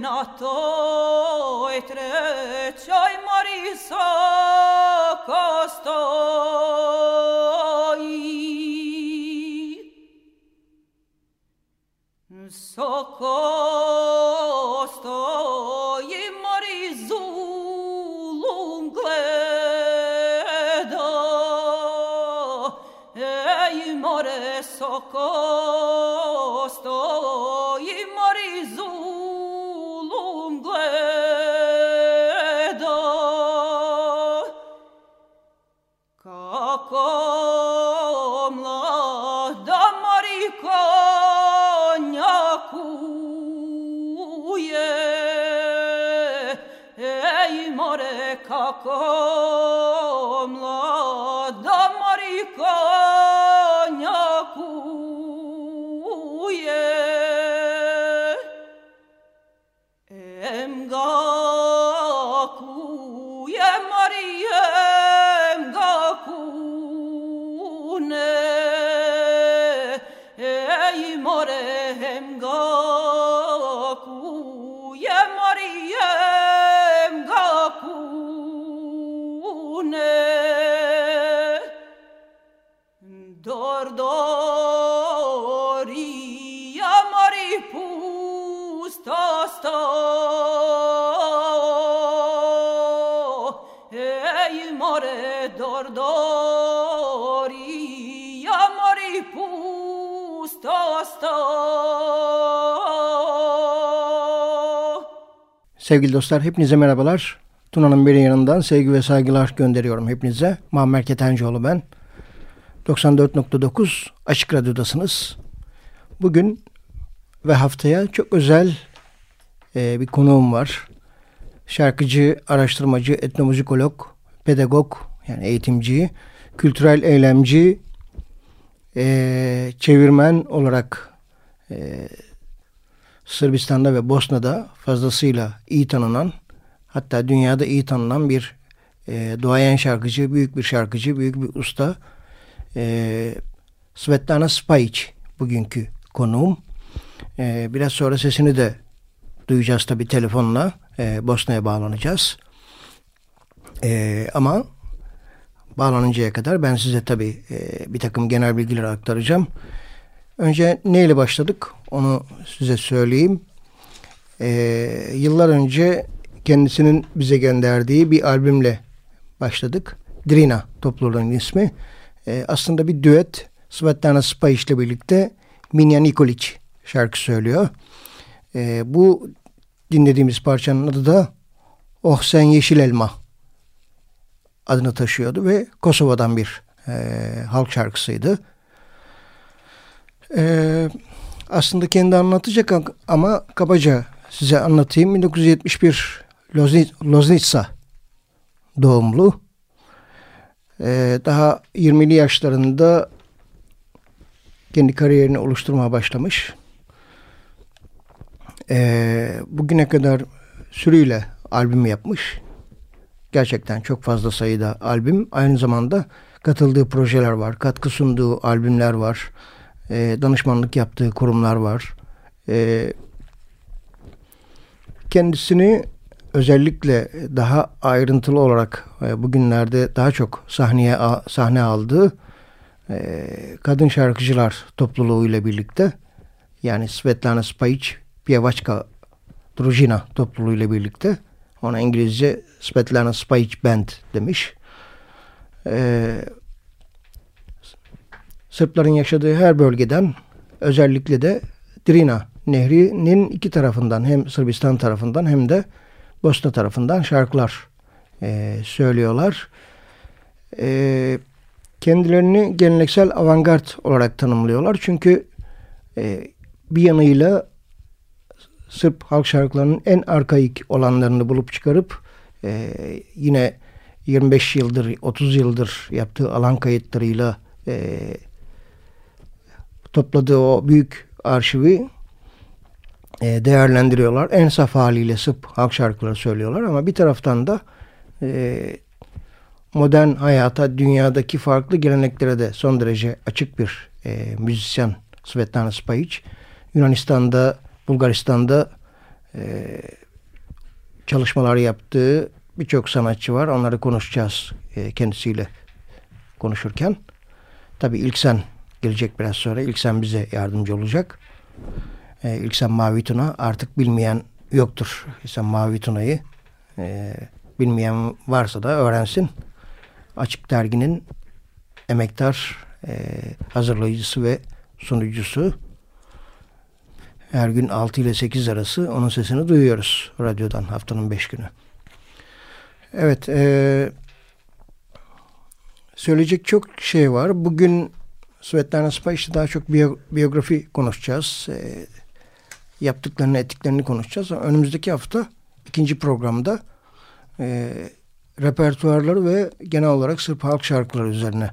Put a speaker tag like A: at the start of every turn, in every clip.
A: Na to i trećoj mori soko stoji. Soko stoji mori zulum gleda, ej more soko
B: Sevgili dostlar hepinize merhabalar. Tuna'nın bir yanından sevgi ve saygılar gönderiyorum hepinize. Muammer Ketencoğlu ben. 94.9 Açık Radyo'dasınız. Bugün ve haftaya çok özel e, bir konuğum var. Şarkıcı, araştırmacı, etnomüzikolog, pedagog yani eğitimci, kültürel eylemci, e, çevirmen olarak e, Sırbistan'da ve Bosna'da fazlasıyla iyi tanınan hatta dünyada iyi tanınan bir e, duayen şarkıcı, büyük bir şarkıcı, büyük bir usta e, Svetlana Spajic bugünkü konuğum. E, biraz sonra sesini de duyacağız tabi telefonla. E, Bosna'ya bağlanacağız. E, ama bağlanıncaya kadar ben size tabi e, bir takım genel bilgiler aktaracağım. Önce neyle başladık onu size söyleyeyim. Ee, yıllar önce kendisinin bize gönderdiği bir albümle başladık. Drina topluluğunun ismi. Ee, aslında bir düet. Svetlana Spajic ile birlikte Minja Nikolic şarkı söylüyor. Ee, bu dinlediğimiz parçanın adı da Oh Sen Yeşil Elma adını taşıyordu ve Kosova'dan bir e, halk şarkısıydı. Ee, aslında kendi anlatacak ama kabaca size anlatayım. 1971 Loznitsa doğumlu. Ee, daha 20'li yaşlarında kendi kariyerini oluşturmaya başlamış. Ee, bugüne kadar sürüyle albüm yapmış. Gerçekten çok fazla sayıda albüm. Aynı zamanda katıldığı projeler var. Katkı sunduğu albümler var e, danışmanlık yaptığı kurumlar var. E, kendisini özellikle daha ayrıntılı olarak e, bugünlerde daha çok sahneye sahne aldığı e, kadın şarkıcılar topluluğu ile birlikte yani Svetlana Spajic Pievaçka Drujina topluluğu ile birlikte ona İngilizce Svetlana Spajic Band demiş. Ee, Sırpların yaşadığı her bölgeden özellikle de Drina Nehri'nin iki tarafından hem Sırbistan tarafından hem de Bosna tarafından şarkılar e, söylüyorlar. E, kendilerini geleneksel avantgard olarak tanımlıyorlar. Çünkü e, bir yanıyla Sırp halk şarkılarının en arkaik olanlarını bulup çıkarıp e, yine 25 yıldır 30 yıldır yaptığı alan kayıtlarıyla e, topladığı o büyük arşivi e, değerlendiriyorlar. En saf haliyle Sırp halk şarkıları söylüyorlar ama bir taraftan da e, modern hayata, dünyadaki farklı geleneklere de son derece açık bir e, müzisyen Svetlana Spajic. Yunanistan'da, Bulgaristan'da e, çalışmalar yaptığı birçok sanatçı var. Onları konuşacağız e, kendisiyle konuşurken. Tabii ilk sen gelecek biraz sonra. İlksen bize yardımcı olacak. Ee, İlksen Mavi Tuna artık bilmeyen yoktur. İlksen Mavi Tuna'yı e, bilmeyen varsa da öğrensin. Açık Dergi'nin emektar e, hazırlayıcısı ve sunucusu. Her gün 6 ile 8 arası onun sesini duyuyoruz radyodan haftanın 5 günü. Evet, e, söyleyecek çok şey var. Bugün Svetlana Spajic'te daha çok biyo, biyografi konuşacağız. E, yaptıklarını, ettiklerini konuşacağız. Önümüzdeki hafta ikinci programda e, repertuarları ve genel olarak Sırp halk şarkıları üzerine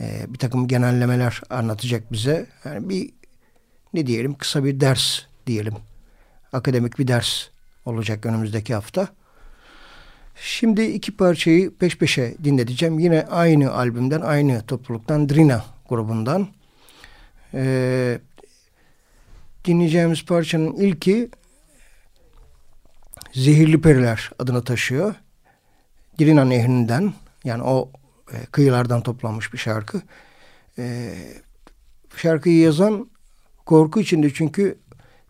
B: e, bir takım genellemeler anlatacak bize. Yani bir ne diyelim kısa bir ders diyelim. Akademik bir ders olacak önümüzdeki hafta. Şimdi iki parçayı peş peşe dinleteceğim. Yine aynı albümden, aynı topluluktan Drina grubundan. Ee, dinleyeceğimiz parçanın ilki Zehirli Periler adını taşıyor. Dirina Nehri'nden yani o e, kıyılardan toplanmış bir şarkı. E, şarkıyı yazan korku içinde çünkü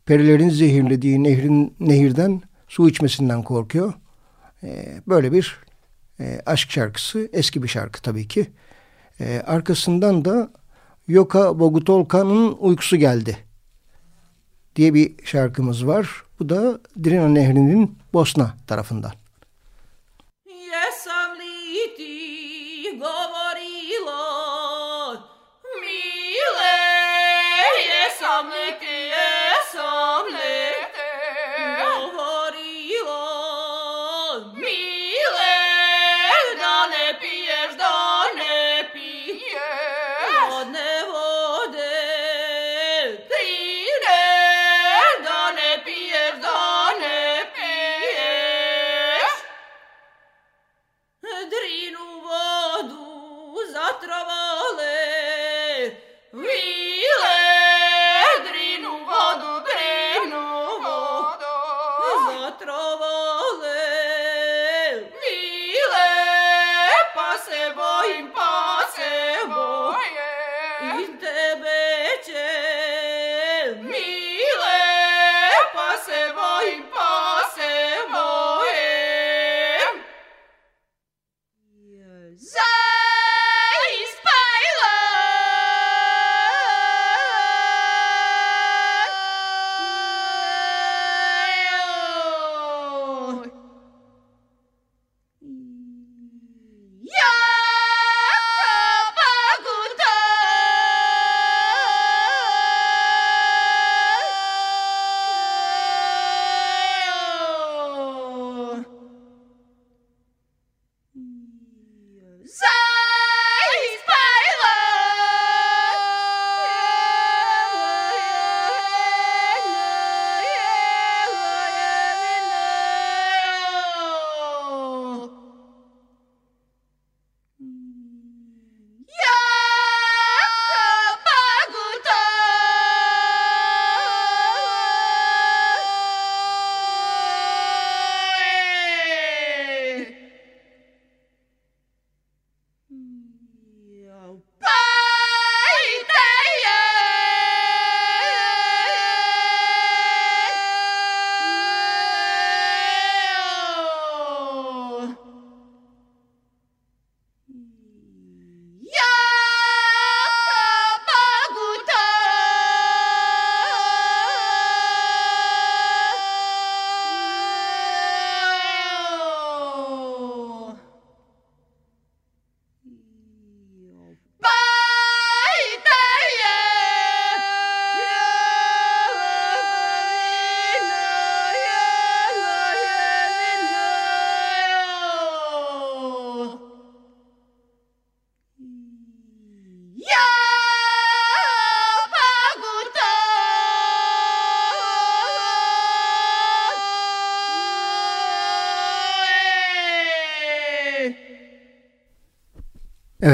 B: perilerin zehirlediği nehrin nehirden su içmesinden korkuyor. E, böyle bir e, aşk şarkısı. Eski bir şarkı tabii ki. E, arkasından da Yoka Bogutolka'nın uykusu geldi.
A: diye bir şarkımız var. Bu da Drina Nehri'nin Bosna tarafından.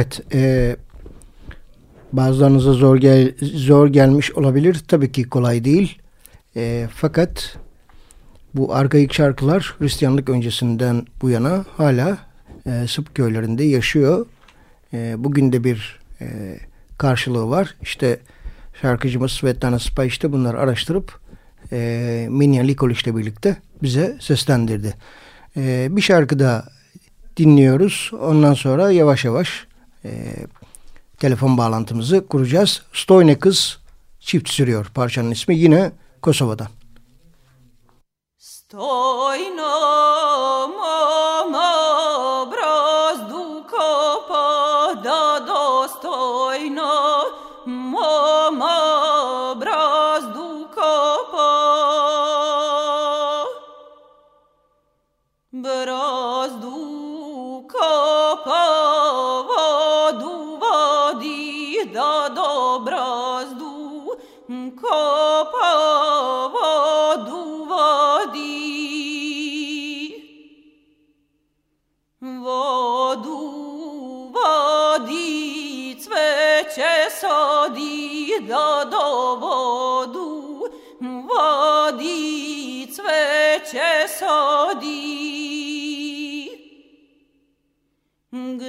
A: Evet, e, bazılarınıza zor gel zor gelmiş olabilir. Tabii ki kolay değil. E, fakat bu arkaik şarkılar Hristiyanlık öncesinden bu yana hala e, Sıp köylerinde yaşıyor. E, bugün de bir e, karşılığı var. İşte şarkıcımız Svetlana Spa işte bunları araştırıp e, Likolic ile birlikte bize seslendirdi. E, bir şarkı da dinliyoruz. Ondan sonra yavaş yavaş e, telefon bağlantımızı kuracağız. Stoyne Kız çift sürüyor parçanın ismi yine Kosova'dan.
C: Stojno mama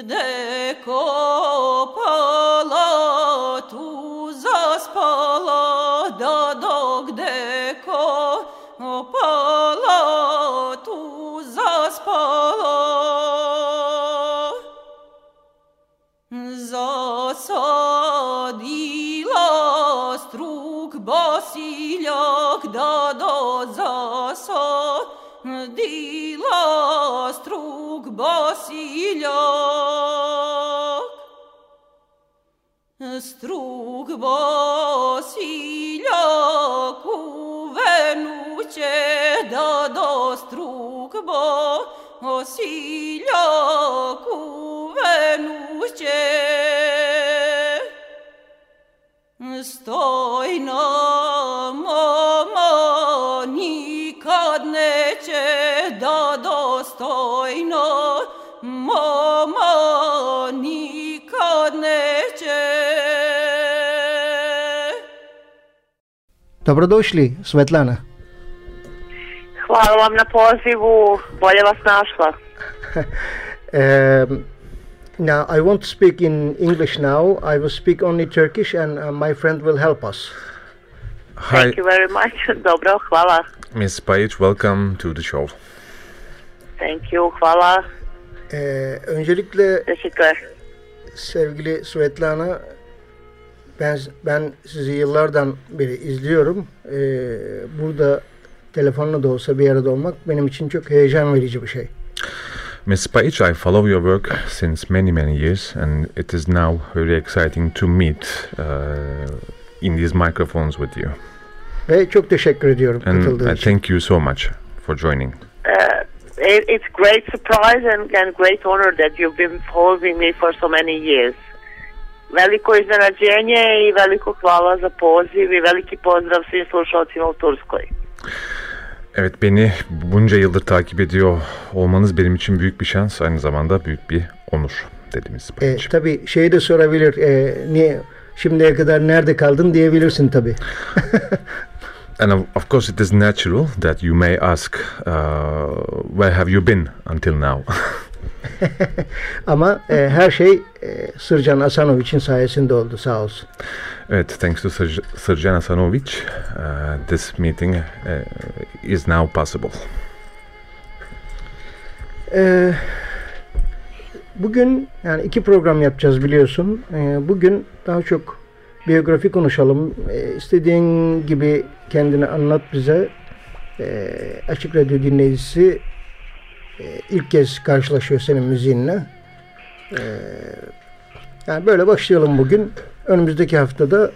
A: de Copa. dila strug bosiljak. Strug bosiljak uvenuće da do strug bosiljak uvenuće. Stoj na
B: Dobrodošli, Svetlana.
D: Hvala vam na pozivu, bolje vas našla.
B: Um, now, I won't speak in English now. I will speak only Turkish and uh, my friend will help us.
E: Hi,
D: Thank you very much. Dobro, hvala.
E: Ms. Pajic. Welcome to the show.
D: Thank you, hvala.
B: Ee, öncelikle
D: Teşekkürler.
B: sevgili Svetlana, ben, ben sizi yıllardan beri izliyorum. Ee, burada telefonla da olsa bir arada olmak benim için çok heyecan verici bir şey.
E: Ms. Pajic, I follow your work since many, many years, and it is now very exciting to meet uh, in these microphones with you.
B: Ve çok teşekkür ediyorum
E: And
B: katıldığın
E: I
B: için.
E: thank you so much for joining.
D: Uh, it, it's great surprise and, and great honor that you've been following me for so many years. Veliko iznenađenje i veliko hvala za poziv i veliki pozdrav svim slušalcima u Turskoj.
E: Evet, beni bunca yıldır takip ediyor olmanız benim için büyük bir şans, aynı zamanda büyük bir onur dedi Ms.
B: Ee,
E: Pajic.
B: tabii şeyi de sorabilir. ee, niye şimdiye kadar nerede kaldın diyebilirsin tabii.
E: And of, of course, it is natural that you may ask, uh, where have you been until now?
B: Ama ee, her şey ee, Sırcan Asanoviç'in sayesinde oldu sağ olsun.
E: Evet, thanks to Sir- Sirjan Asanovic, uh, this meeting uh, is now possible.
B: Ee, bugün yani iki program yapacağız biliyorsun. Ee, bugün daha çok biyografi konuşalım. Ee, istediğin gibi kendini anlat bize. Ee, Açık Radyo dinleyicisi e, ilk kez karşılaşıyor senin müziğinle. Ee, yani böyle başlayalım bugün. Önümüzdeki haftada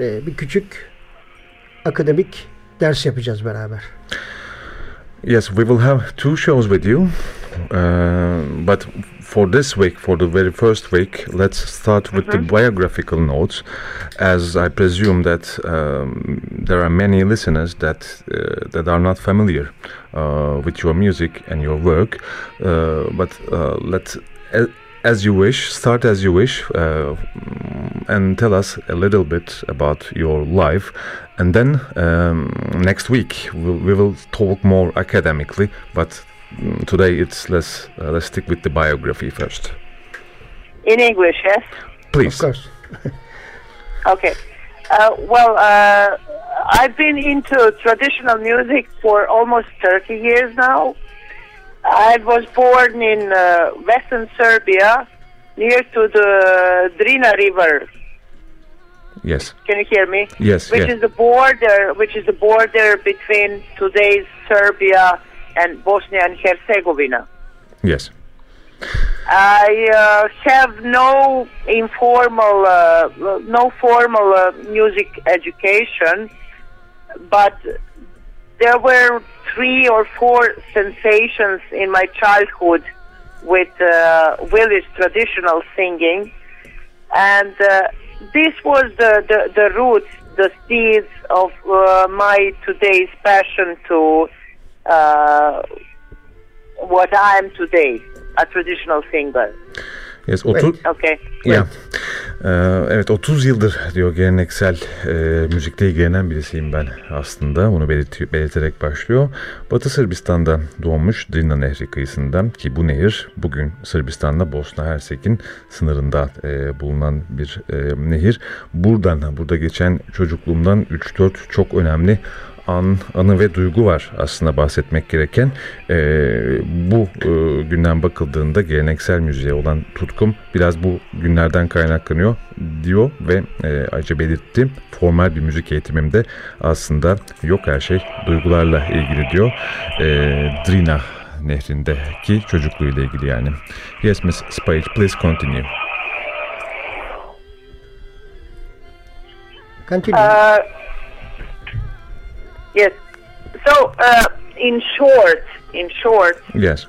B: e, bir küçük akademik ders yapacağız beraber.
E: Yes, we will have two shows with you, uh, but for this week, for the very first week, let's start with the biographical notes, as I presume that um, there are many listeners that uh, that are not familiar uh, with your music and your work. Uh, but uh, let's. as you wish, start as you wish, uh, and tell us a little bit about your life. And then um, next week we'll, we will talk more academically, but today it's less. Uh, let's stick with the biography first,
D: In English, yes?
B: Of
E: please.
B: course.
D: Okay. Uh, well, uh, I've been into traditional music for almost 30 years now. I was born in uh, western Serbia, near to the Drina River.
E: Yes,
D: Can you hear me?
E: yes,
D: Which
E: yes.
D: is the border, which is the border between today's Serbia and Bosnia and Herzegovina.
E: yes.
D: I uh, have no informal, uh, no formal uh, music education, but there were three or four sensations in my childhood with uh, village traditional singing, and uh, this was the, the, the roots, the seeds of uh, my today's passion to uh, what I am today, a traditional singer.
E: Yes, 30,
D: Okay.
E: Ya, Ee, evet 30 yıldır diyor geleneksel e, müzikle ilgilenen birisiyim ben aslında. Bunu belirti- belirterek başlıyor. Batı Sırbistan'da doğmuş Drina Nehri kıyısında ki bu nehir bugün Sırbistan'da Bosna Hersek'in sınırında e, bulunan bir e, nehir. Buradan burada geçen çocukluğumdan 3-4 çok önemli an, anı ve duygu var aslında bahsetmek gereken. E, bu e, günden bakıldığında geleneksel müziğe olan tutkum biraz bu günlerden kaynaklanıyor diyor ve e, ayrıca belirtti formal bir müzik eğitimimde aslında yok her şey duygularla ilgili diyor. E, Drina nehrindeki çocukluğuyla ilgili yani. Yes Miss Spage, please continue.
B: Continue.
D: Uh, yes. So, uh, in short, in short,
E: Yes.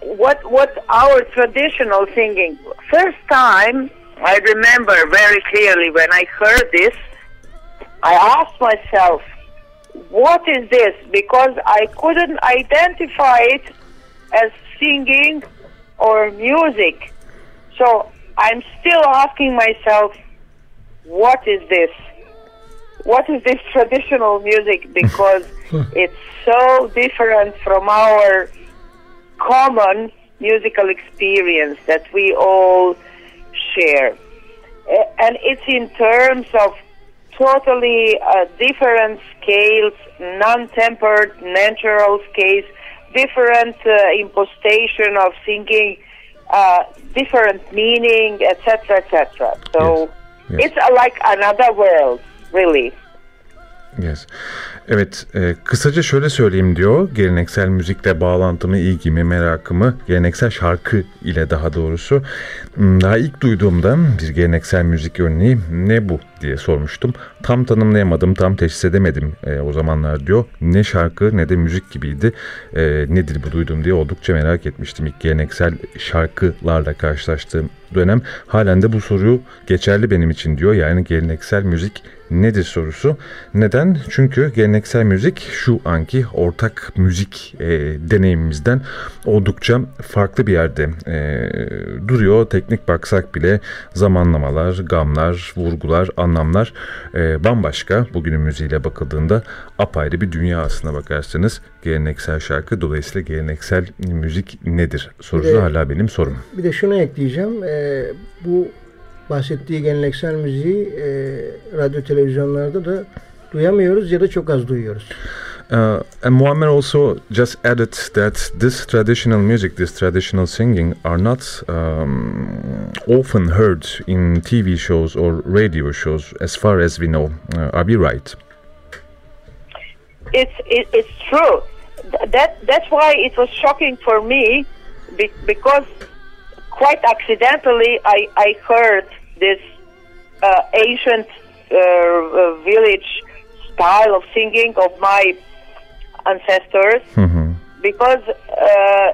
D: what what our traditional singing? First time I remember very clearly when I heard this, I asked myself, "What is this?" Because I couldn't identify it as singing or music. So I'm still asking myself, "What is this?" What is this traditional music because it's so different from our common musical experience that we all share. And it's in terms of totally uh, different scales, non-tempered, natural scales, different uh, impostation of singing, uh, different meaning, etc., etc. So
E: Yes. Yes.
D: it's uh, like another world, really.
E: Yes. Evet, e, kısaca şöyle söyleyeyim diyor. Geleneksel müzikle bağlantımı, ilgimi, merakımı, geleneksel şarkı ile daha doğrusu daha ilk duyduğumda bir geleneksel müzik örneği ne bu diye sormuştum. Tam tanımlayamadım, tam teşhis edemedim e, o zamanlar diyor. Ne şarkı ne de müzik gibiydi. E, nedir bu duydum diye oldukça merak etmiştim. İlk geleneksel şarkılarla karşılaştığım dönem halen de bu soru geçerli benim için diyor. Yani geleneksel müzik nedir sorusu. Neden? Çünkü geleneksel müzik şu anki ortak müzik e, deneyimimizden oldukça farklı bir yerde e, duruyor. Teknik baksak bile zamanlamalar, gamlar, vurgular, anlamlar e, bambaşka. Bugünün müziğiyle bakıldığında apayrı bir dünya aslına bakarsanız geleneksel şarkı. Dolayısıyla geleneksel müzik nedir sorusu
B: Bir de-
E: hala benim sorum.
B: Bir de şunu ekleyeceğim. Ee, bu bahsettiği geleneksel müziği e, radyo televizyonlarda da duyamıyoruz ya da çok az duyuyoruz.
E: Uh, and Muammer also just added that this traditional music, this traditional singing, are not um, often heard in TV shows or radio shows, as far as we know. Uh, are we right?
D: it's it, it's true. Th- That that's why it was shocking for me, be, because quite accidentally I I heard this uh, ancient uh, uh, village style of singing of my ancestors.
E: Mhm.
D: because uh,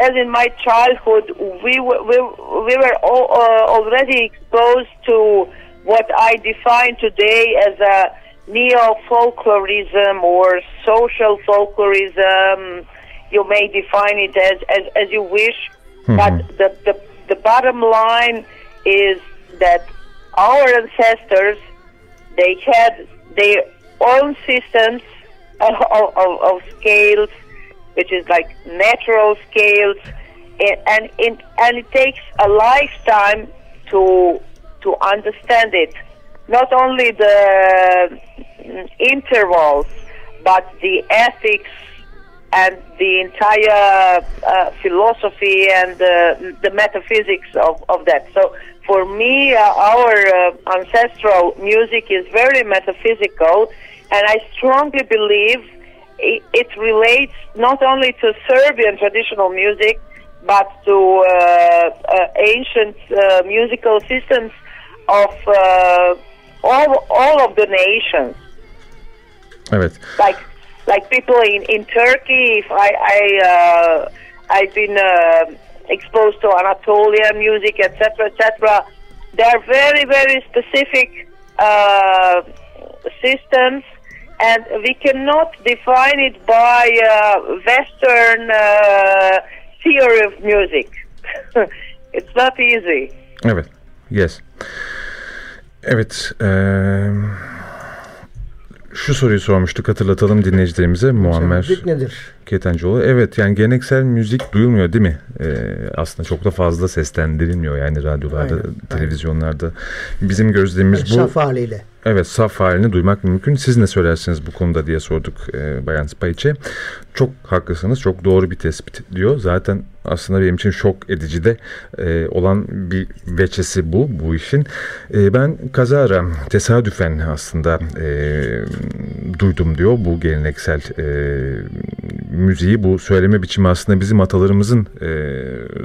D: as in my childhood, we were, we, we were all, uh, already exposed to what I define today as a neo folklorism or social folklorism. You may define it as, as, as you wish, but the, the, the bottom line is that our ancestors they had their own systems of, of, of scales, which is like natural scales, and and it, and it takes a lifetime to to understand it. Not only the mm, intervals, but the ethics and the entire uh, philosophy and uh, the metaphysics of, of that. So for me, uh, our uh, ancestral music is very metaphysical, and I strongly believe it, it relates not only to Serbian traditional music, but to uh, uh, ancient uh, musical systems of uh, all, all of the nations
E: Evet.
D: like like people in in Turkey. If I I uh, I've been uh, exposed to Anatolian music, etc., etc. They're very very specific uh, systems, and we cannot define it by uh, Western uh, theory of music. it's not easy.
E: Evet. Yes. Evet. eee, şu soruyu sormuştuk hatırlatalım dinleyicilerimize. Muammer
B: Müzik nedir?
E: Ketencoğlu. Evet yani geleneksel müzik duyulmuyor değil mi? Ee, aslında çok da fazla seslendirilmiyor yani radyolarda,
B: Aynen,
E: televizyonlarda. Bizim gözlemimiz bu.
B: Saf haliyle.
E: Evet saf halini duymak mümkün. Siz ne söylersiniz bu konuda diye sorduk e, Bayan Spayiç'e. Çok haklısınız. Çok doğru bir tespit diyor. Zaten aslında benim için şok edici de e, olan bir veçesi bu bu işin. E, ben kazara tesadüfen aslında e, duydum diyor bu geleneksel e, müziği. Bu söyleme biçimi aslında bizim atalarımızın e,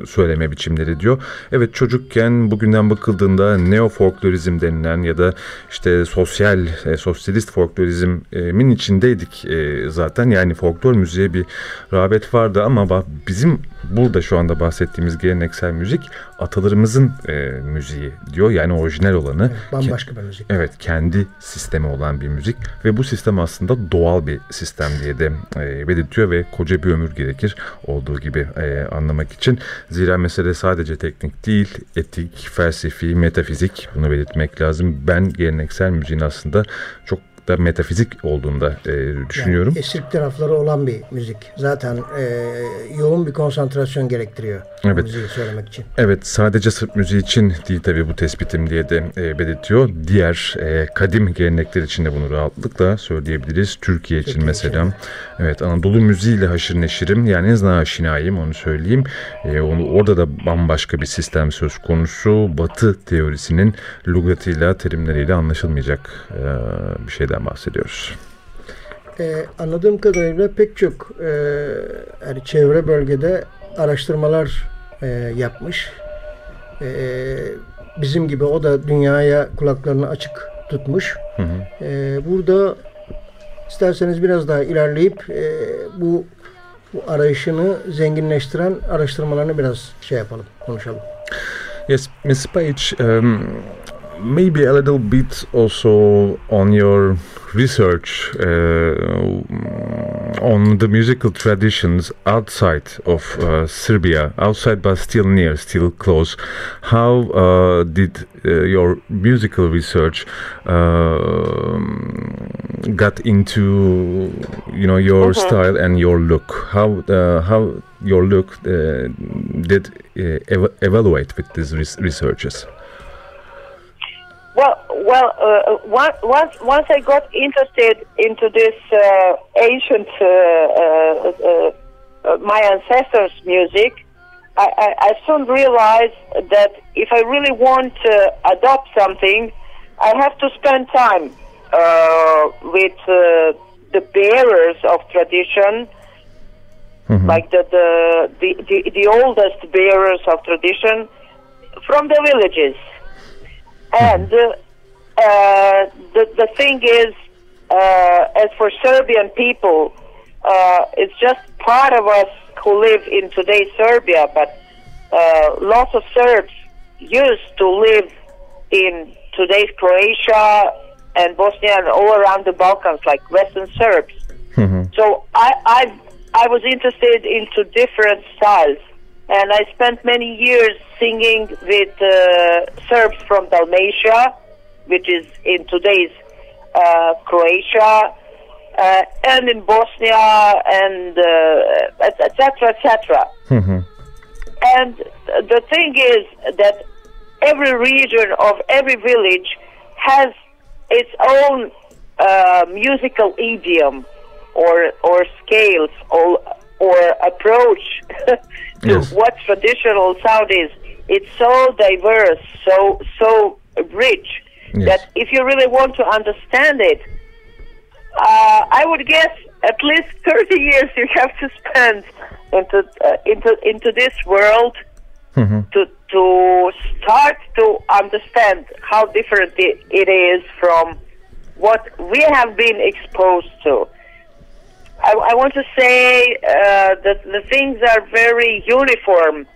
E: söyleme biçimleri diyor. Evet çocukken bugünden bakıldığında neo folklorizm denilen ya da işte sosyal e, sosyalist folklorizmin içindeydik e, zaten. Yani folklor müziğe bir rağbet vardı ama bizim burada şu anda bahsettiğimiz geleneksel müzik atalarımızın e, müziği diyor. Yani orijinal olanı.
B: Bambaşka bir müzik.
E: Evet kendi sistemi olan bir müzik ve bu sistem aslında doğal bir sistem diye de e, belirtiyor ve koca bir ömür gerekir olduğu gibi e, anlamak için. Zira mesele sadece teknik değil, etik, felsefi, metafizik bunu belirtmek lazım. Ben geleneksel müziğin aslında çok da metafizik olduğunda e, düşünüyorum.
B: Yani esirk tarafları olan bir müzik. Zaten e, yoğun bir konsantrasyon gerektiriyor
E: Evet.
B: müziği söylemek için.
E: Evet sadece Sırp müziği için değil tabii bu tespitim diye de e, belirtiyor. Diğer e, kadim gelenekler için de bunu rahatlıkla söyleyebiliriz. Türkiye için
B: Türkiye
E: mesela.
B: için.
E: Evet Anadolu müziğiyle haşır neşirim yani en azından aşinayım onu söyleyeyim. E, onu, orada da bambaşka bir sistem söz konusu. Batı teorisinin lügatıyla terimleriyle anlaşılmayacak e, bir şeyden bahsediyoruz.
B: Ee, anladığım kadarıyla pek çok e, yani çevre bölgede araştırmalar e, yapmış. E, bizim gibi o da dünyaya kulaklarını açık tutmuş. E, burada isterseniz biraz daha ilerleyip e, bu, bu arayışını zenginleştiren araştırmalarını biraz şey yapalım, konuşalım.
E: Yes, Ms. Page, um, maybe a little bit also on your research uh, on the musical traditions outside of uh, Serbia, outside but still near, still close. How uh, did uh, your musical research um got into you know your style and your look? How uh, how your look uh, did uh, ev- evaluate with these res- researches?
D: Well, uh, one- once once I got interested into this uh, ancient, uh, uh, uh, uh, my ancestors' music, I, I, I soon realized that if I really want to adopt something, I have to spend time uh, with uh, the bearers of tradition, like the the, the the the oldest bearers of tradition from the villages. And uh, uh, the the thing is, uh, as for Serbian people, uh, it's just part of us who live in today's Serbia. But uh, lots of Serbs used to live in today's Croatia and Bosnia and all around the Balkans, like Western Serbs. So I, I I was interested into different styles, and I spent many years singing with uh, Serbs from Dalmatia, which is in today's uh, Croatia, uh, and in Bosnia, and uh, etc. etc. And the thing is that every region of every village has its own uh, musical idiom or or scales or or approach to
E: Yes.
D: what traditional sound is. It's so diverse, so so rich
E: Yes.
D: that if you really want to understand it, uh, I would guess at least 30 years you have to spend into uh, into into this world to to start to understand how different it, it is from what we have been exposed to. I, I want to say uh, that the things are very uniform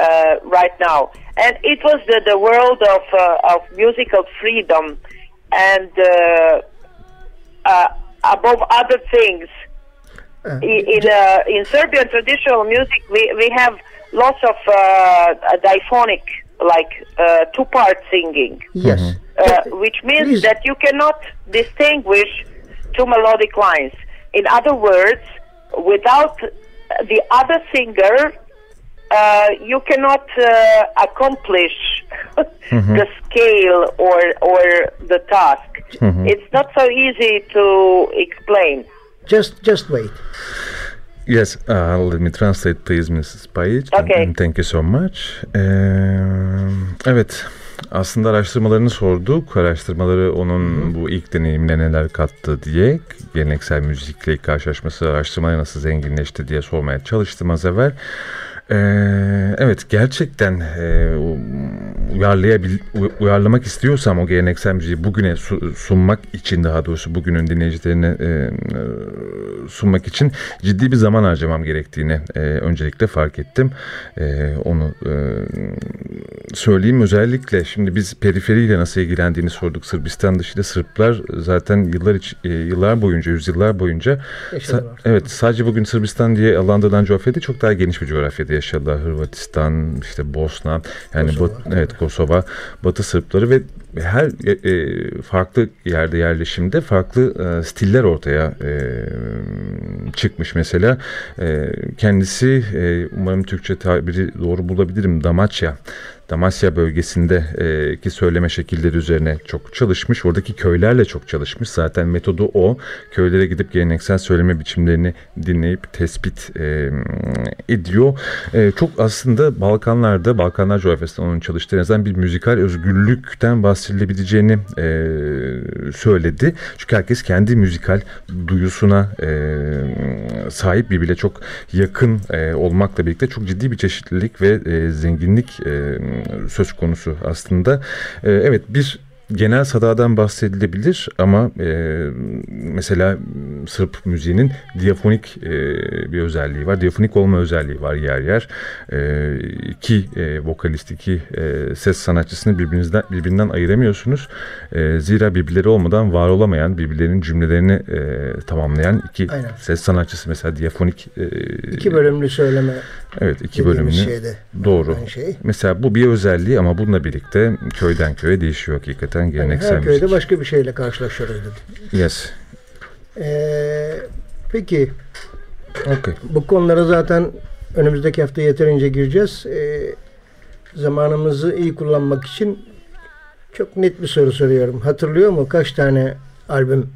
D: uh, right now, and it was the, the world of uh, of musical freedom, and uh, uh, above other things, I- in uh, in Serbian traditional music, we we have lots of uh, diphonic, like uh, two part singing
B: Yes.
D: uh, which means
B: Please.
D: that you cannot distinguish two melodic lines. In other words, without the other singer, uh, you cannot uh, accomplish the scale or or the task. It's not so easy to explain.
B: Just just wait.
E: Yes, uh, let me translate please Mrs. Payet.
D: Okay.
E: And Thank you so much. Ee, evet, aslında araştırmalarını sorduk. Araştırmaları onun bu ilk deneyimine neler kattı diye, geleneksel müzikle karşılaşması araştırmaları nasıl zenginleşti diye sormaya çalıştım az evvel. Ee, evet gerçekten e, uyarlayabil, uyarlamak istiyorsam o geleneksel müziği bugüne su- sunmak için daha doğrusu bugünün dinleyicilerine e, e, sunmak için ciddi bir zaman harcamam gerektiğini e, öncelikle fark ettim. E, onu e, söyleyeyim özellikle şimdi biz periferiyle nasıl ilgilendiğini sorduk. Sırbistan dışında Sırplar zaten yıllar iç, e, yıllar boyunca, yüzyıllar boyunca. Sa- evet sadece bugün Sırbistan diye adlandırılan coğrafyada çok daha geniş bir coğrafyada yaşadılar. Hırvatistan, işte Bosna, yani
B: Kosova.
E: Bat- evet Kosova, Batı Sırpları ve her e, e, farklı yerde yerleşimde farklı e, stiller ortaya e, çıkmış mesela. E, kendisi e, umarım Türkçe tabiri doğru bulabilirim. Damatya. Damasya bölgesinde e, söyleme şekilleri üzerine çok çalışmış. Oradaki köylerle çok çalışmış. Zaten metodu o. Köylere gidip geleneksel söyleme biçimlerini dinleyip tespit e, ediyor. E, çok aslında Balkanlarda, Balkanlar coğrafyasında onun çalıştığı en bir müzikal özgürlükten bahsedilebileceğini söyledi. Çünkü herkes kendi müzikal duyusuna e, sahip birbirine çok yakın olmakla birlikte çok ciddi bir çeşitlilik ve zenginlik e, söz konusu aslında. E, evet bir genel sadadan bahsedilebilir ama e, mesela Sırp müziğinin diafonik e, bir özelliği var. Diafonik olma özelliği var yer yer. E, iki e, vokalist, iki e, ses sanatçısını birbirinizden, birbirinden ayıramıyorsunuz. E, zira birbirleri olmadan var olamayan, birbirlerinin cümlelerini e, tamamlayan iki
B: Aynen.
E: ses sanatçısı mesela diafonik e,
B: İki bölümlü söyleme
E: evet iki bölümünü
B: şeyde.
E: doğru.
B: şey.
E: Mesela bu bir özelliği ama bununla birlikte köyden köye değişiyor hakikaten
B: Yani
E: geleneksel
B: her köyde
E: müzik.
B: başka bir şeyle karşılaşıyoruz dedi.
E: Yes.
B: Ee, peki
E: Okay.
B: bu konulara zaten önümüzdeki hafta yeterince gireceğiz. Ee, zamanımızı iyi kullanmak için çok net bir soru soruyorum. Hatırlıyor mu kaç tane albüm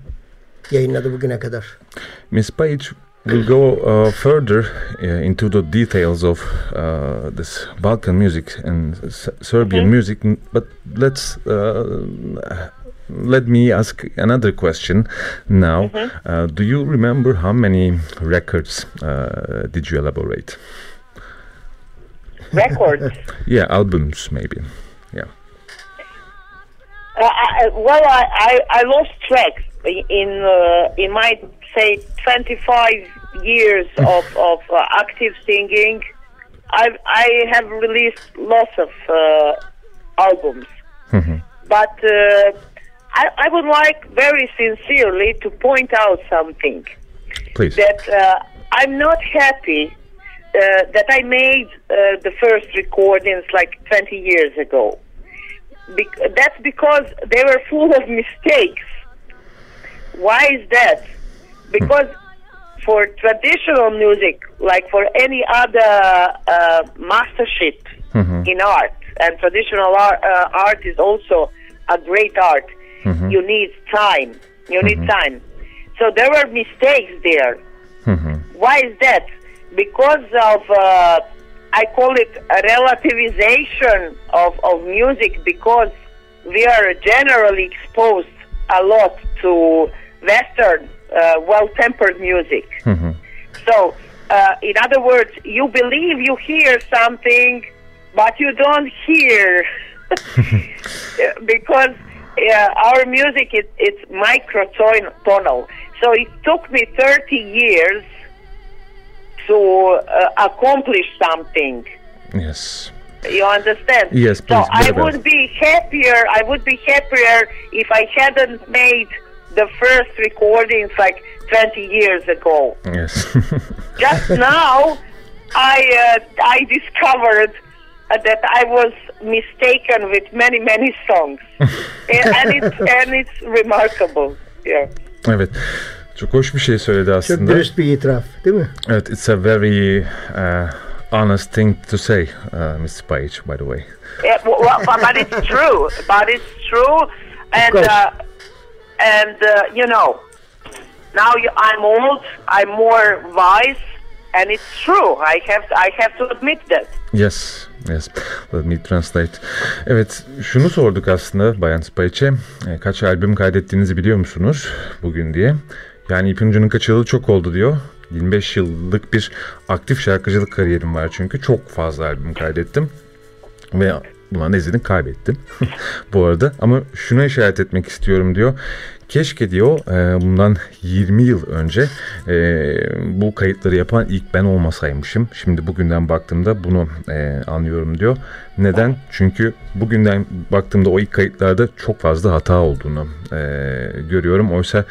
B: yayınladı bugüne kadar?
E: Miss Page will go uh, further uh, into the details of uh, this Balkan music and S- Serbian music, but let's uh, let me ask another question now. Uh, do you remember how many records uh, did you elaborate?
D: Records.
E: Yeah, albums maybe.
D: Uh, I, well, I, I, I lost track in in my say 25 years of of uh, active singing. I I have released lots of uh, albums,
E: Mhm.
D: but uh, I, I would like very sincerely to point out something
E: Please.
D: that uh, I'm not happy uh, that I made uh, the first recordings like 20 years ago. Bec- that's because they were full of mistakes. Why is that? Because for traditional music, like for any other uh, mastership
E: Mhm.
D: in art, and traditional art, uh, art is also a great art, you need time. You need time. So there were mistakes there.
E: Mhm.
D: Why is that? Because of, uh, I call it a relativization of, of music because we are generally exposed a lot to Western, uh, well tempered music.
E: Mhm.
D: So, uh, in other words, you believe you hear something, but you don't hear because uh, our music is it's microtonal. So it took me 30 years to uh, accomplish something.
E: Yes.
D: You understand?
E: Yes,
D: So
E: please,
D: I
E: very well.
D: would be happier. I would be happier if I hadn't made the first recordings like 20 years ago.
E: Yes.
D: Just now, I uh, I discovered uh, that I was mistaken with many many songs, and, and it's and it's remarkable. Yeah.
E: Evet. Çok hoş bir şey söyledi aslında.
B: Çok dürüst bir itiraf değil mi?
E: Evet, it's a very uh, honest thing to say, uh, Mr. Page, by the way.
D: Yeah, well, well, but, but it's true. But it's true, and
B: course.
D: uh, and uh, you know, now I'm old. I'm more wise, and it's true. I have I have to admit that.
E: Yes, yes. Let me translate. Evet, şunu sorduk aslında Bayan Spayiç'e. E, kaç albüm kaydettiğinizi biliyor musunuz bugün diye. Yani İpin Ucu'nun kaçalı çok oldu diyor. 25 yıllık bir aktif şarkıcılık kariyerim var çünkü çok fazla albüm kaydettim. Ve buna nezini kaybettim bu arada. Ama şuna işaret etmek istiyorum diyor. Keşke diyor e, bundan 20 yıl önce e, bu kayıtları yapan ilk ben olmasaymışım. Şimdi bugünden baktığımda bunu e, anlıyorum diyor. Neden? Çünkü bugünden baktığımda o ilk kayıtlarda çok fazla hata olduğunu görüyorum. Oysa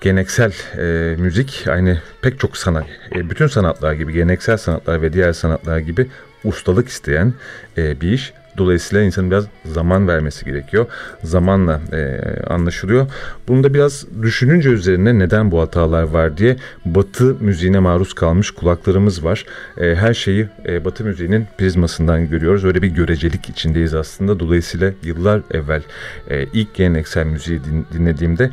E: geleneksel e, müzik aynı pek çok sanat, e, bütün sanatlar gibi geleneksel sanatlar ve diğer sanatlar gibi ustalık isteyen e, bir iş. Dolayısıyla insanın biraz zaman vermesi gerekiyor. Zamanla e, anlaşılıyor. Bunu da biraz düşününce üzerine neden bu hatalar var diye Batı müziğine maruz kalmış kulaklarımız var. E, her şeyi e, Batı müziğinin prizmasından görüyoruz. Öyle bir görecelik içindeyiz aslında. Dolayısıyla yıllar evvel e, ilk geleneksel müziği din, dinlediğimde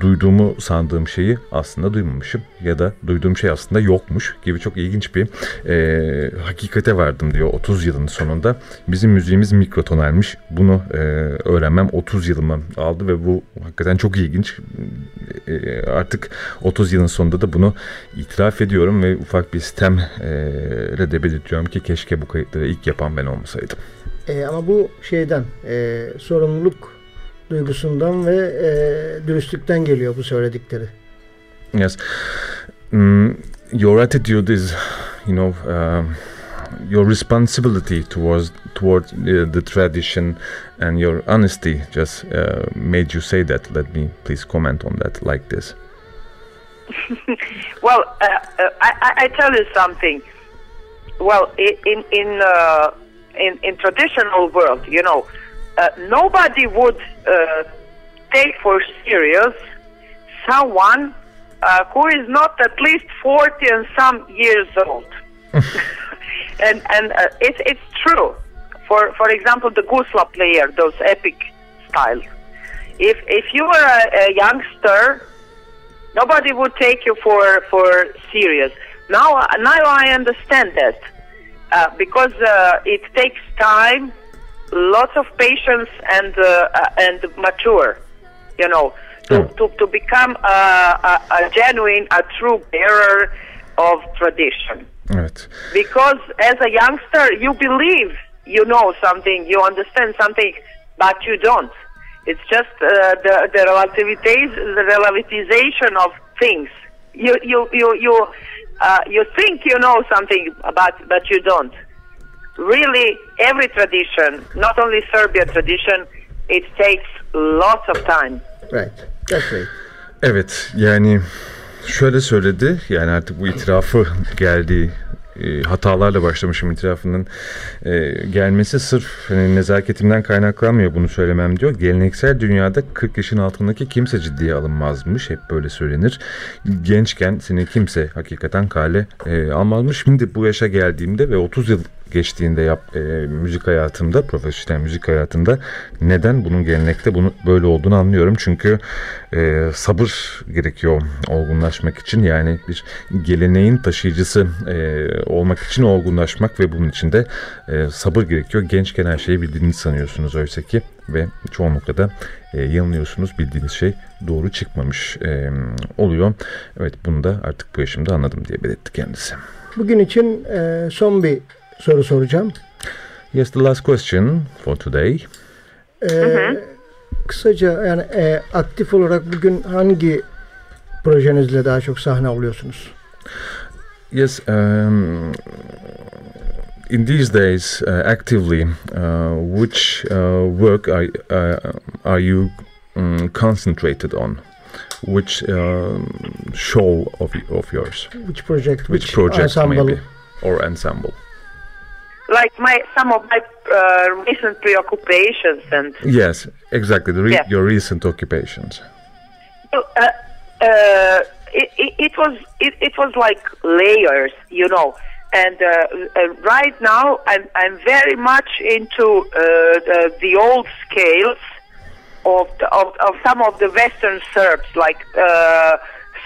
E: duyduğumu sandığım şeyi aslında duymamışım. Ya da duyduğum şey aslında yokmuş gibi çok ilginç bir e, hakikate vardım diyor 30 yılın sonunda. Bizim müziğimiz mikrotonalmiş. Bunu e, öğrenmem 30 yılımı aldı ve bu hakikaten çok ilginç. E, artık 30 yılın sonunda da bunu itiraf ediyorum ve ufak bir sistem e, de belirtiyorum ki keşke bu kayıtları ilk yapan ben olmasaydım.
B: E, ama bu şeyden e, sorumluluk duygusundan ve e, dürüstlükten geliyor bu söyledikleri.
E: Yes. Mm, your attitude is, you know, um, your responsibility towards toward uh, the tradition and your honesty just uh, made you say that. Let me please comment on that like this.
D: Well, uh, uh, I, I tell you something. Well, in in uh, in, in traditional world, you know, uh, nobody would uh, take for serious someone uh, who is not at least forty and some years old. and and uh, it's it's true. For for example, the gusla player, those epic styles. If if you were a, a youngster nobody would take you for for serious. Now, now I understand that uh, because uh, it takes time, lots of patience, and uh, uh, and mature. You know, to to, to become a, a, a genuine, a true bearer of tradition.
E: Evet.
D: Because as a youngster, you believe you know something, you understand something, but you don't. It's just uh, the the relativities, the relativization of things. You you you you uh, you think you know something, but but you don't. Really, every tradition, not only Serbia tradition, it takes lots of time.
B: Right. Right.
E: Evet yani şöyle söyledi yani artık bu itirafı geldiği e, hatalarla başlamışım itirafının e, gelmesi sırf hani, nezaketimden kaynaklanmıyor bunu söylemem diyor. Geleneksel dünyada 40 yaşın altındaki kimse ciddiye alınmazmış. Hep böyle söylenir. Gençken seni kimse hakikaten kale e, almazmış. Şimdi bu yaşa geldiğimde ve 30 yıl geçtiğinde yap e, müzik hayatımda, profesyonel müzik hayatında neden bunun gelenekte bunu böyle olduğunu anlıyorum. Çünkü e, sabır gerekiyor olgunlaşmak için. Yani bir geleneğin taşıyıcısı e, olmak için olgunlaşmak ve bunun için de e, sabır gerekiyor. Gençken her şeyi bildiğinizi sanıyorsunuz oysa ki ve çoğunlukla da e, yanılıyorsunuz. Bildiğiniz şey doğru çıkmamış e, oluyor. Evet bunu da artık bu yaşımda anladım diye belirtti kendisi.
B: Bugün için e, son bir soru soracağım.
E: Yes, the last question for today.
B: E, Kısaca yani e, aktif olarak bugün hangi projenizle daha çok sahne alıyorsunuz?
E: Yes, um, in these days, uh, actively, uh, which uh, work are, uh, are you um, concentrated on? Which um, show of, of yours?
B: Which project?
E: Which, project
B: ensemble?
E: maybe? Or ensemble?
D: Like my some of my uh, recent preoccupations and
E: Yes, exactly. The re-
D: Yeah.
E: Your recent occupations.
D: uh, uh, it, it, it was it, it was like layers, you know. And uh, uh, right now, I'm I'm very much into uh, the, the old scales of, the, of of some of the Western Serbs, like uh,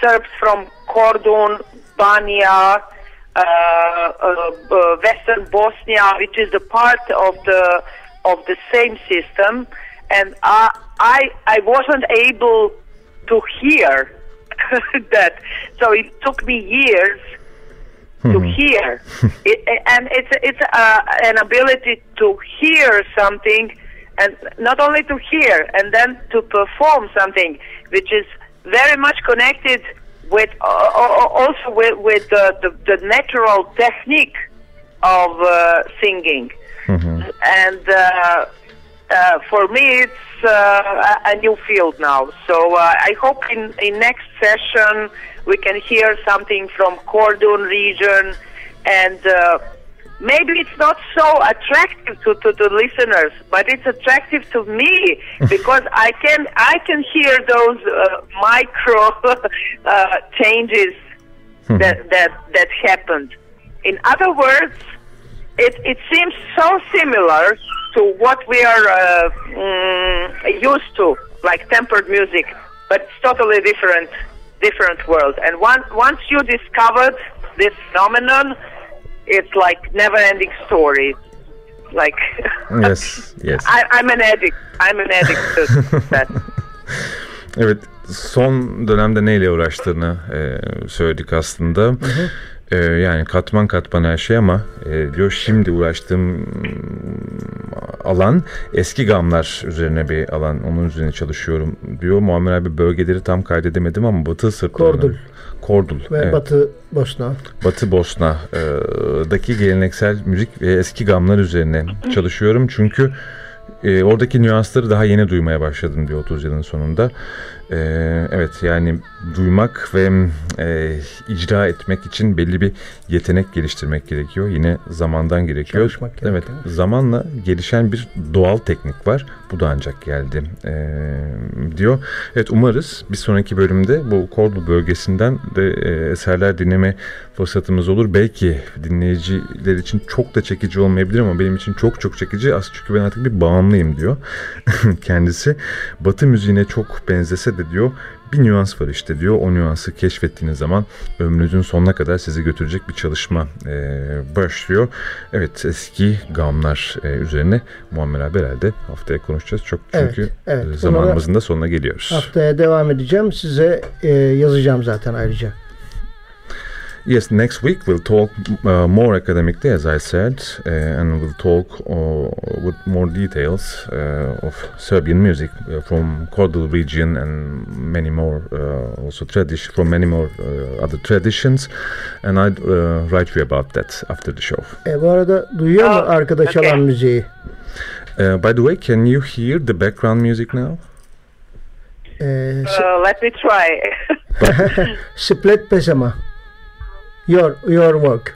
D: Serbs from Kordun, Banja, Uh, uh, uh, Western Bosnia, which is the part of the of the same system, and I I, I wasn't able to hear that, so it took me years to hmm. hear, it, and it's it's uh, an ability to hear something, and not only to hear, and then to perform something, which is very much connected with uh, also with, with the, the, the natural technique of uh, singing. And uh, uh, for me, it's uh, a new field now. So uh, I hope in, in next session we can hear something from Kordun region and uh, maybe it's not so attractive to, to the listeners, but it's attractive to me because I can I can hear those uh, micro uh, changes that that that happened. In other words, it it seems so similar to what we are uh, mm, used to, like tempered music, but it's totally different different world. And once once you discovered this phenomenon, it's like never ending story. Like
E: Yes, yes.
D: I, I'm an addict. I'm an addict to that.
E: Evet, son dönemde neyle uğraştığını e, söyledik aslında. E, yani katman katman her şey ama e, diyor şimdi uğraştığım alan eski gamlar üzerine bir alan. Onun üzerine çalışıyorum diyor. Muammer abi bölgeleri tam kaydedemedim ama Batı Sırpları'nın...
B: Kordul.
E: Kordul.
B: Ve
E: evet.
B: Batı Bosna.
E: Batı Bosna'daki geleneksel müzik ve eski gamlar üzerine çalışıyorum. Çünkü e, oradaki nüansları daha yeni duymaya başladım diyor 30 yılın sonunda. E, evet yani duymak ve e, icra etmek için belli bir yetenek geliştirmek gerekiyor. Yine zamandan gerekiyor.
B: Çalışmak gerekiyor.
E: Evet zamanla gelişen bir doğal teknik var. Bu da ancak geldi e, diyor. Evet umarız bir sonraki bölümde bu Kordu bölgesinden de e, eserler dinleme fırsatımız olur. Belki dinleyiciler için çok da çekici olmayabilir ama benim için çok çok çekici. Az çünkü ben artık bir bağımlıyım diyor kendisi. Batı müziğine çok benzese de diyor bir nüans var işte diyor. O nüansı keşfettiğiniz zaman ömrünüzün sonuna kadar sizi götürecek bir çalışma e, başlıyor. Evet eski gamlar e, üzerine Muammer abi herhalde haftaya konuşacağız. Çok çünkü
B: Evet, evet.
E: zamanımızın da sonuna geliyoruz.
B: Haftaya devam edeceğim. Size e, yazacağım zaten ayrıca.
E: Yes, next week we'll talk uh, more academically, as I said, uh, and we'll talk uh, with more details uh, of Serbian music uh, from Kordil region and many more uh, also tradition from many more uh, other traditions, and I'd uh, write you about that after the show.
B: E, bu arada duyuyor mu
D: Oh,
B: arkada
D: okay.
B: çalan müziği?
E: Uh, by the way, can you hear the background music now?
B: S-
D: Uh, let me try.
B: Split Pesama. Your your work.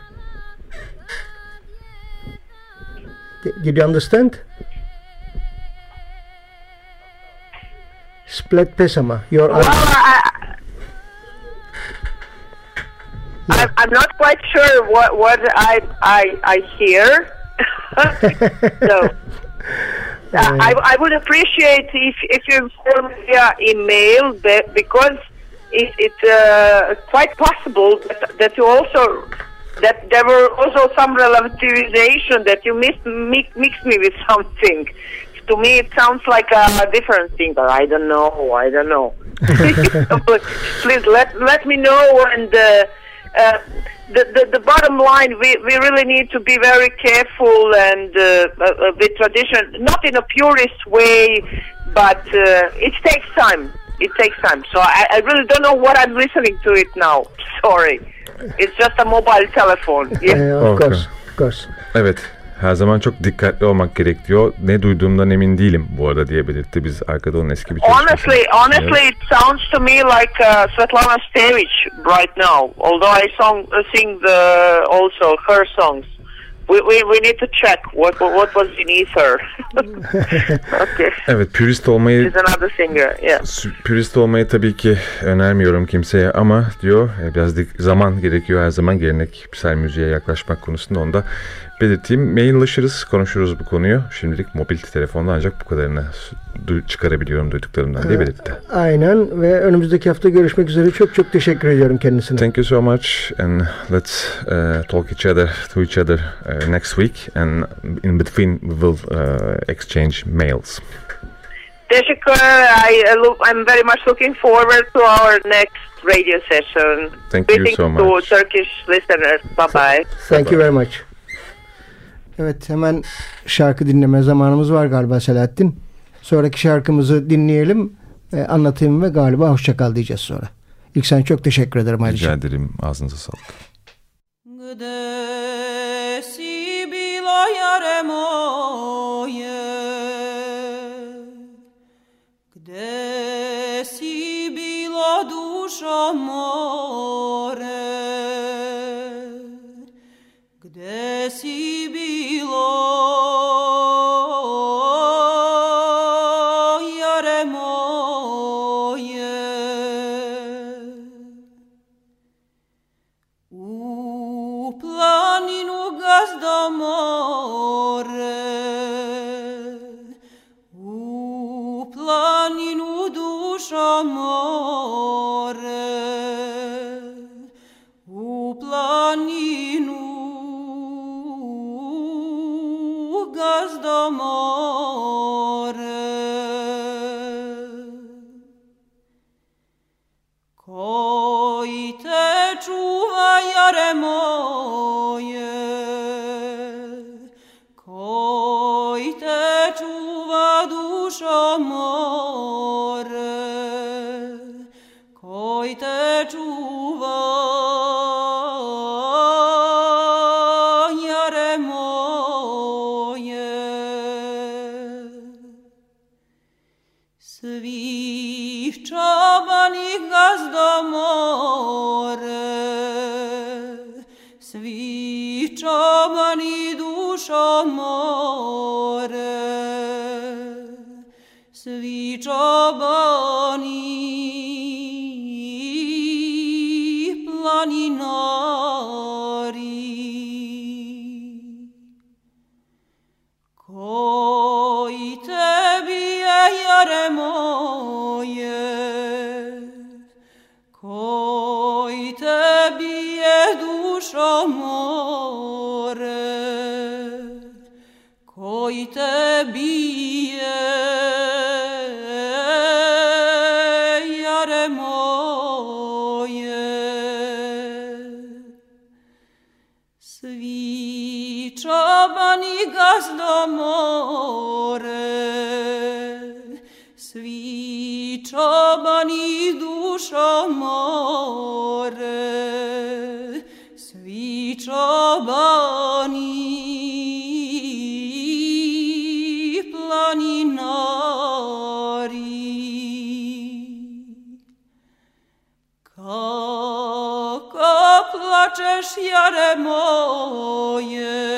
B: Did you understand? Split Pesama. Your
D: well, I, I, I'm not quite sure what what I I, I hear. so. Uh, I, I would appreciate if if you inform me via email be- because it, it's uh, quite possible that, that you also that there were also some relativization that you mix, mix, mix me with something. To me, it sounds like a, different thing, but I don't know. I don't know. Please let let me know and. Uh, uh, the, the, the bottom line, we, we really need to be very careful and uh, uh, uh, with tradition, not in a purist way, but uh, it takes time. It takes time. So I, I really don't know what I'm listening to it now. Sorry. It's just a mobile telephone. Yeah.
B: of
E: Okay.
B: course, of course.
E: Evet. Her zaman çok dikkatli olmak gerek diyor. Ne duyduğumdan emin değilim bu arada diye belirtti. Biz arkada onun eski bir çalışmasını
D: Honestly, honestly,
E: dinliyoruz.
D: it sounds to me like uh, Svetlana Stevich right now. Although I song, uh, sing the also her songs, We, we, we need to check what what was beneath her. okay.
E: Evet pürist olmayı
D: She's another singer. Yeah.
E: pürist olmayı tabii ki önermiyorum kimseye ama diyor e, biraz dik- zaman gerekiyor her zaman geleneksel müziğe yaklaşmak konusunda onu da belirteyim. Mailleşiriz, konuşuruz bu konuyu. Şimdilik mobil telefonla ancak bu kadarını du- çıkarabiliyorum duyduklarımdan diye belirtti.
B: Aynen ve önümüzdeki hafta görüşmek üzere. Çok çok teşekkür ediyorum kendisine.
E: Thank you so much and let's uh, talk each other to each other uh, next week and in between we will uh, exchange mails.
D: Teşekkür. I, look, I'm very much looking forward to our next radio session.
E: Thank you
D: Greetings
E: so much.
D: to Turkish listeners. Bye bye.
B: Thank you very much. Evet hemen şarkı dinleme zamanımız var galiba Selahattin. Sonraki şarkımızı dinleyelim. E, anlatayım ve galiba hoşçakal diyeceğiz sonra. İlk sen çok teşekkür ederim ayrıca.
E: Rica ederim. Ağzınıza sağlık.
A: Gde si bilo jare moje? Gde si bilo dušo Koji tebi je jare یار مایه.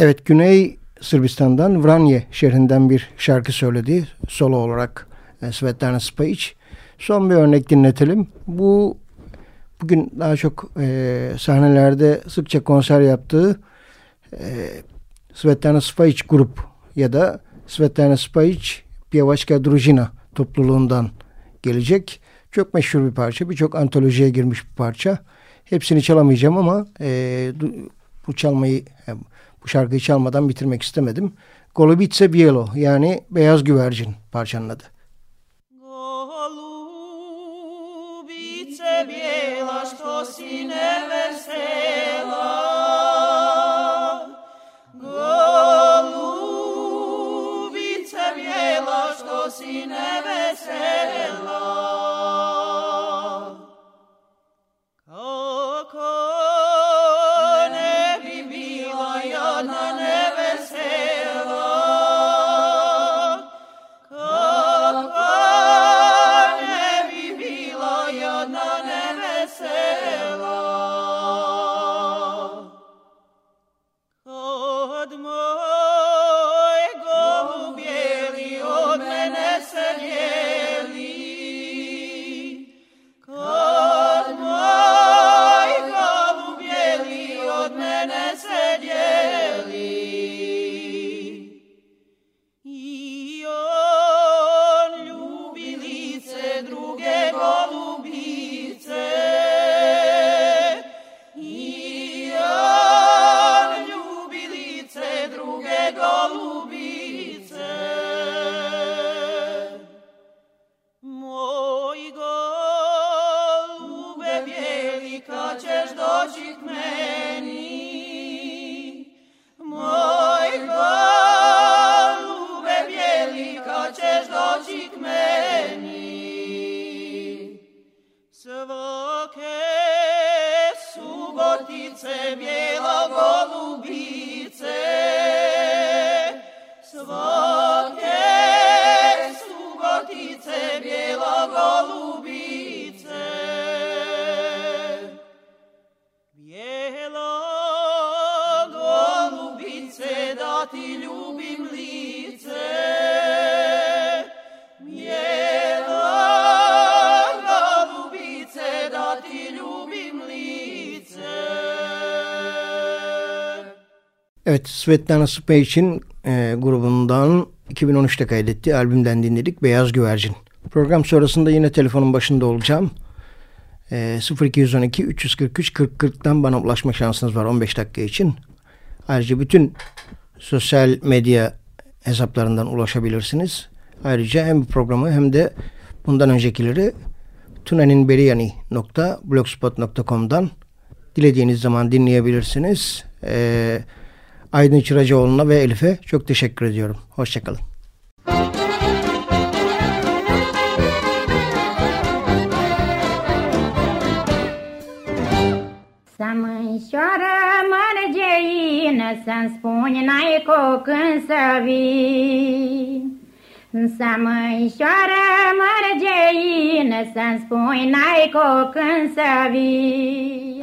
B: Evet Güney Sırbistan'dan Vranje şehrinden bir şarkı söyledi. Solo olarak e, Svetlana Spajic. Son bir örnek dinletelim. Bu bugün daha çok e, sahnelerde sıkça konser yaptığı e, Svetlana Spajic grup ya da Svetlana Spajic Pievaçka Drujina topluluğundan gelecek.
A: Çok meşhur bir parça. Birçok antolojiye girmiş bir parça. Hepsini çalamayacağım ama e, bu çalmayı bu şarkıyı çalmadan bitirmek istemedim. Golubice Bielo yani Beyaz Güvercin parçanın adı.
F: Golubice biela, što si nevesela. Golubice biela, što si nevesela.
A: Evet Svetlana Space'in e, grubundan 2013'te kaydettiği albümden dinledik Beyaz Güvercin. Program sonrasında yine telefonun başında olacağım. E, 0212 343 40 40'tan bana ulaşma şansınız var 15 dakika için. Ayrıca bütün sosyal medya hesaplarından ulaşabilirsiniz. Ayrıca hem programı hem de bundan öncekileri tunaninberiyani.blogspot.com'dan dilediğiniz zaman dinleyebilirsiniz. Ee, Aydın Çıracıoğlu'na ve Elif'e çok teşekkür ediyorum. Hoşçakalın.
G: Să mânșoară mărgeină, Să-mi spuni n-ai cu când să vii. Să mărgeină, Să-mi spuni n-ai cu să vii.